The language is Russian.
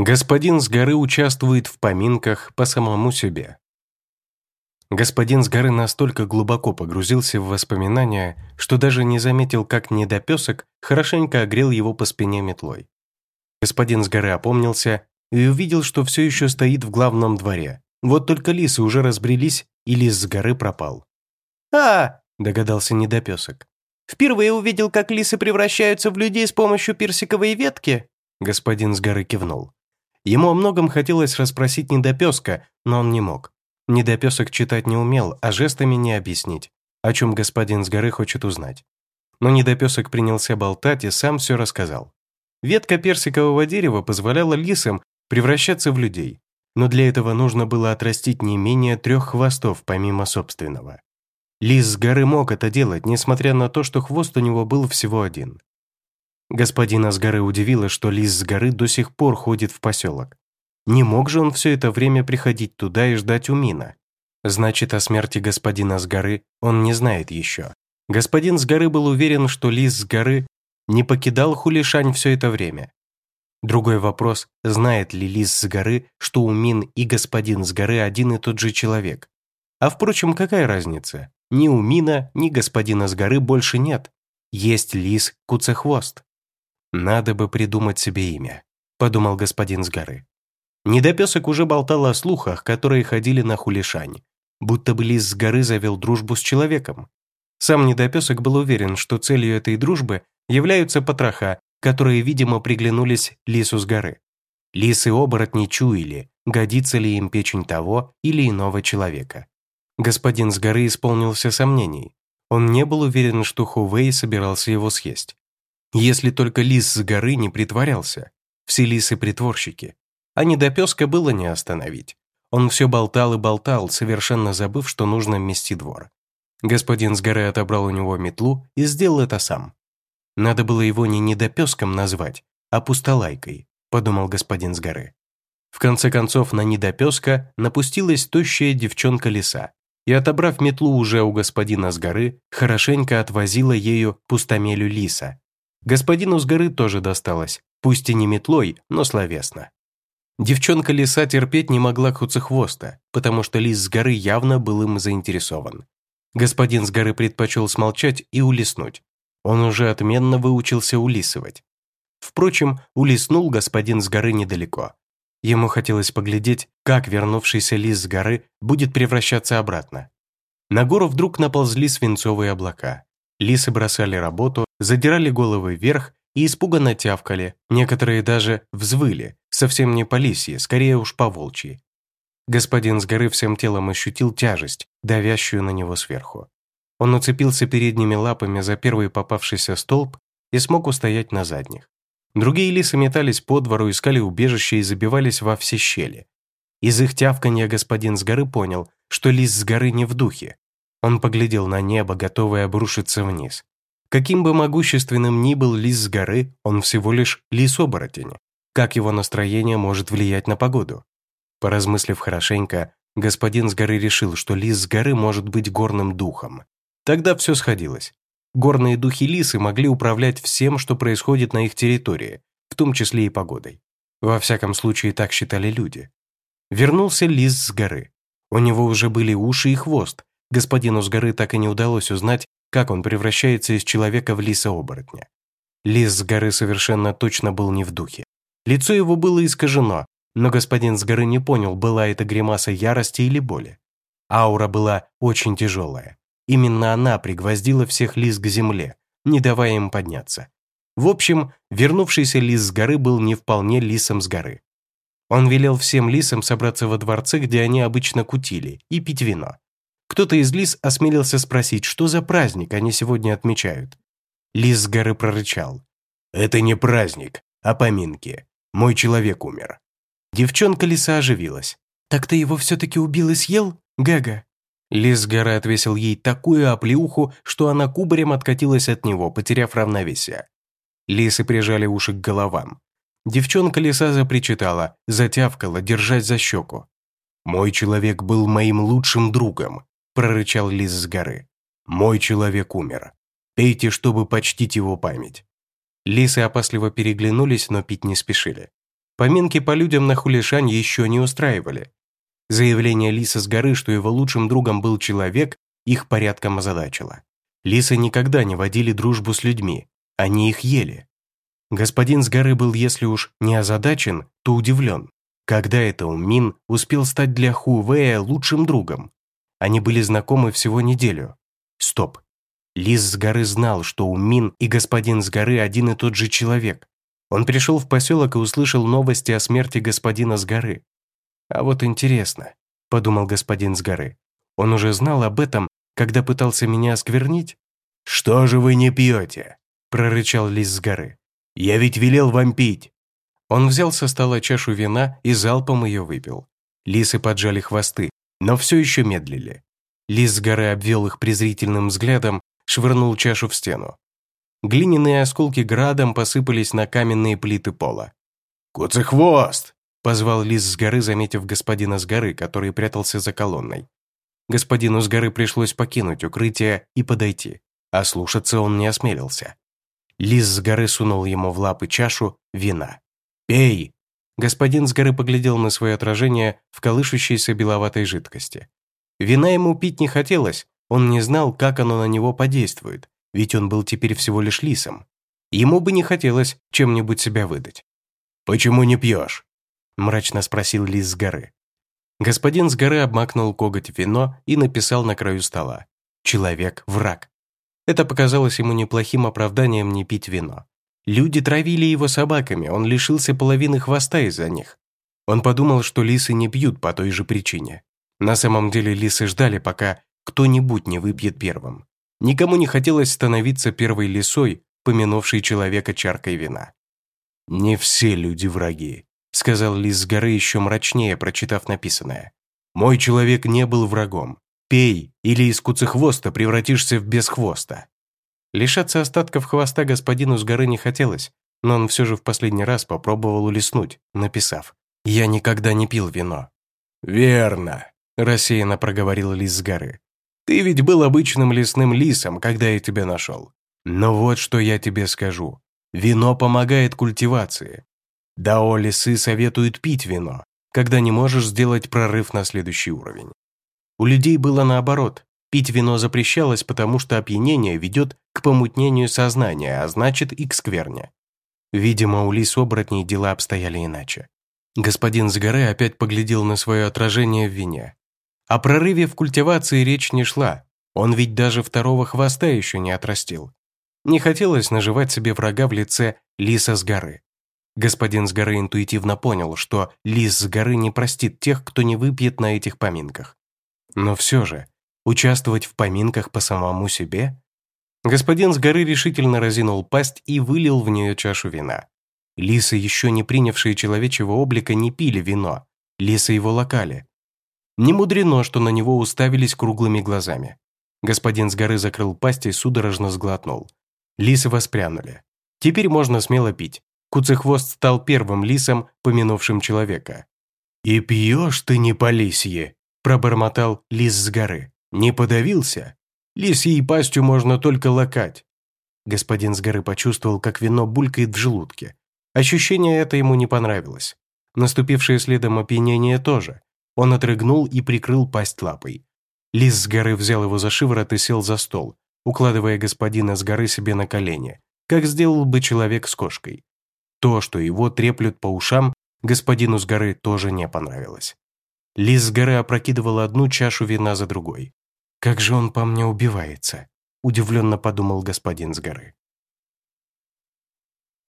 Господин с горы участвует в поминках по самому себе. Господин с горы настолько глубоко погрузился в воспоминания, что даже не заметил, как недопесок хорошенько огрел его по спине метлой. Господин с горы опомнился и увидел, что все еще стоит в главном дворе. Вот только лисы уже разбрелись, и лис с горы пропал. «А!» – догадался недопесок. «Впервые увидел, как лисы превращаются в людей с помощью персиковой ветки?» Господин с горы кивнул. Ему о многом хотелось расспросить недопеска, но он не мог. Недопесок читать не умел, а жестами не объяснить, о чем господин с горы хочет узнать. Но недопесок принялся болтать и сам все рассказал. Ветка персикового дерева позволяла лисам превращаться в людей, но для этого нужно было отрастить не менее трех хвостов помимо собственного. Лис с горы мог это делать, несмотря на то, что хвост у него был всего один. Господина с горы удивило, что лис с горы до сих пор ходит в поселок. Не мог же он все это время приходить туда и ждать Умина. Значит, о смерти господина с горы он не знает еще. Господин с горы был уверен, что лис с горы не покидал Хулишань все это время. Другой вопрос, знает ли лис с горы, что Умин и господин с горы один и тот же человек. А впрочем, какая разница? Ни Умина, ни господина с горы больше нет. Есть лис Куцехвост. «Надо бы придумать себе имя», – подумал господин с горы. Недопесок уже болтал о слухах, которые ходили на хулишань, будто бы лис с горы завел дружбу с человеком. Сам недопесок был уверен, что целью этой дружбы являются потроха, которые, видимо, приглянулись лису с горы. Лисы-оборотни чуяли, годится ли им печень того или иного человека. Господин с горы исполнился сомнений. Он не был уверен, что Хувей собирался его съесть. Если только лис с горы не притворялся. Все лисы притворщики. А недопеска было не остановить. Он все болтал и болтал, совершенно забыв, что нужно мести двор. Господин с горы отобрал у него метлу и сделал это сам. Надо было его не недопеском назвать, а пустолайкой, подумал господин с горы. В конце концов на недопеска напустилась тощая девчонка лиса и, отобрав метлу уже у господина с горы, хорошенько отвозила ею пустомелю лиса, Господину с горы тоже досталось, пусть и не метлой, но словесно. Девчонка лиса терпеть не могла Хуцехвоста, потому что лис с горы явно был им заинтересован. Господин с горы предпочел смолчать и улиснуть. Он уже отменно выучился улисывать. Впрочем, улиснул господин с горы недалеко. Ему хотелось поглядеть, как вернувшийся лис с горы будет превращаться обратно. На гору вдруг наползли свинцовые облака. Лисы бросали работу, задирали головы вверх и испуганно тявкали, некоторые даже взвыли, совсем не по лисье, скорее уж по волчьи. Господин с горы всем телом ощутил тяжесть, давящую на него сверху. Он уцепился передними лапами за первый попавшийся столб и смог устоять на задних. Другие лисы метались по двору, искали убежище и забивались во все щели. Из их тявканья господин с горы понял, что лис с горы не в духе, он поглядел на небо, готовый обрушиться вниз. Каким бы могущественным ни был лис с горы, он всего лишь лис-оборотень. Как его настроение может влиять на погоду? Поразмыслив хорошенько, господин с горы решил, что лис с горы может быть горным духом. Тогда все сходилось. Горные духи лисы могли управлять всем, что происходит на их территории, в том числе и погодой. Во всяком случае, так считали люди. Вернулся лис с горы. У него уже были уши и хвост, Господину с горы так и не удалось узнать, как он превращается из человека в лиса-оборотня. Лис с горы совершенно точно был не в духе. Лицо его было искажено, но господин с горы не понял, была это гримаса ярости или боли. Аура была очень тяжелая. Именно она пригвоздила всех лис к земле, не давая им подняться. В общем, вернувшийся лис с горы был не вполне лисом с горы. Он велел всем лисам собраться во дворце, где они обычно кутили, и пить вино. Кто-то из лис осмелился спросить, что за праздник они сегодня отмечают. Лис с горы прорычал. «Это не праздник, а поминки. Мой человек умер». Девчонка лиса оживилась. «Так ты его все-таки убил и съел, Гага?» Лис горы отвесил ей такую оплеуху, что она кубарем откатилась от него, потеряв равновесие. Лисы прижали уши к головам. Девчонка лиса запричитала, затявкала, держась за щеку. «Мой человек был моим лучшим другом прорычал лис с горы. «Мой человек умер. Пейте, чтобы почтить его память». Лисы опасливо переглянулись, но пить не спешили. Поминки по людям на Хулишань еще не устраивали. Заявление Лиса с горы, что его лучшим другом был человек, их порядком озадачило. Лисы никогда не водили дружбу с людьми, они их ели. Господин с горы был, если уж не озадачен, то удивлен. Когда это Умин успел стать для Хувея лучшим другом? Они были знакомы всего неделю. Стоп. Лис с горы знал, что Умин и господин с горы один и тот же человек. Он пришел в поселок и услышал новости о смерти господина с горы. «А вот интересно», — подумал господин с горы. «Он уже знал об этом, когда пытался меня осквернить?» «Что же вы не пьете?» — прорычал лис с горы. «Я ведь велел вам пить!» Он взял со стола чашу вина и залпом ее выпил. Лисы поджали хвосты, но все еще медлили. Лис с горы обвел их презрительным взглядом, швырнул чашу в стену. Глиняные осколки градом посыпались на каменные плиты пола. «Куцехвост!» – позвал лис с горы, заметив господина с горы, который прятался за колонной. Господину с горы пришлось покинуть укрытие и подойти, а слушаться он не осмелился. Лис с горы сунул ему в лапы чашу вина. «Пей!» Господин с горы поглядел на свое отражение в колышущейся беловатой жидкости. Вина ему пить не хотелось, он не знал, как оно на него подействует, ведь он был теперь всего лишь лисом. Ему бы не хотелось чем-нибудь себя выдать. «Почему не пьешь?» – мрачно спросил лис с горы. Господин с горы обмакнул коготь в вино и написал на краю стола. «Человек – враг». Это показалось ему неплохим оправданием не пить вино. Люди травили его собаками, он лишился половины хвоста из-за них. Он подумал, что лисы не пьют по той же причине. На самом деле лисы ждали, пока кто-нибудь не выпьет первым. Никому не хотелось становиться первой лисой, помянувшей человека чаркой вина. «Не все люди враги», — сказал лис с горы еще мрачнее, прочитав написанное. «Мой человек не был врагом. Пей, или из куцехвоста превратишься в безхвоста». Лишаться остатков хвоста господину с горы не хотелось, но он все же в последний раз попробовал улеснуть, написав «Я никогда не пил вино». «Верно», – рассеянно проговорил лис с горы. Ты ведь был обычным лесным лисом, когда я тебя нашел. Но вот что я тебе скажу. Вино помогает культивации. Дао лисы советуют пить вино, когда не можешь сделать прорыв на следующий уровень. У людей было наоборот. Пить вино запрещалось, потому что опьянение ведет к помутнению сознания, а значит и к скверне. Видимо, у лис-оборотней дела обстояли иначе. Господин с горы опять поглядел на свое отражение в вине. О прорыве в культивации речь не шла. Он ведь даже второго хвоста еще не отрастил. Не хотелось наживать себе врага в лице лиса с горы. Господин с горы интуитивно понял, что лис с горы не простит тех, кто не выпьет на этих поминках. Но все же, участвовать в поминках по самому себе? Господин с горы решительно разинул пасть и вылил в нее чашу вина. Лисы, еще не принявшие человечьего облика, не пили вино. Лисы его локали. Не мудрено, что на него уставились круглыми глазами. Господин с горы закрыл пасть и судорожно сглотнул. Лисы воспрянули. Теперь можно смело пить. Куцехвост стал первым лисом, помянувшим человека. «И пьешь ты не по лисье», – пробормотал лис с горы. «Не подавился? Лисьей пастью можно только лакать». Господин с горы почувствовал, как вино булькает в желудке. Ощущение это ему не понравилось. Наступившее следом опьянение тоже. Он отрыгнул и прикрыл пасть лапой. Лис с горы взял его за шиворот и сел за стол, укладывая господина с горы себе на колени, как сделал бы человек с кошкой. То, что его треплют по ушам, господину с горы тоже не понравилось. Лис с горы опрокидывал одну чашу вина за другой. «Как же он по мне убивается?» – удивленно подумал господин с горы.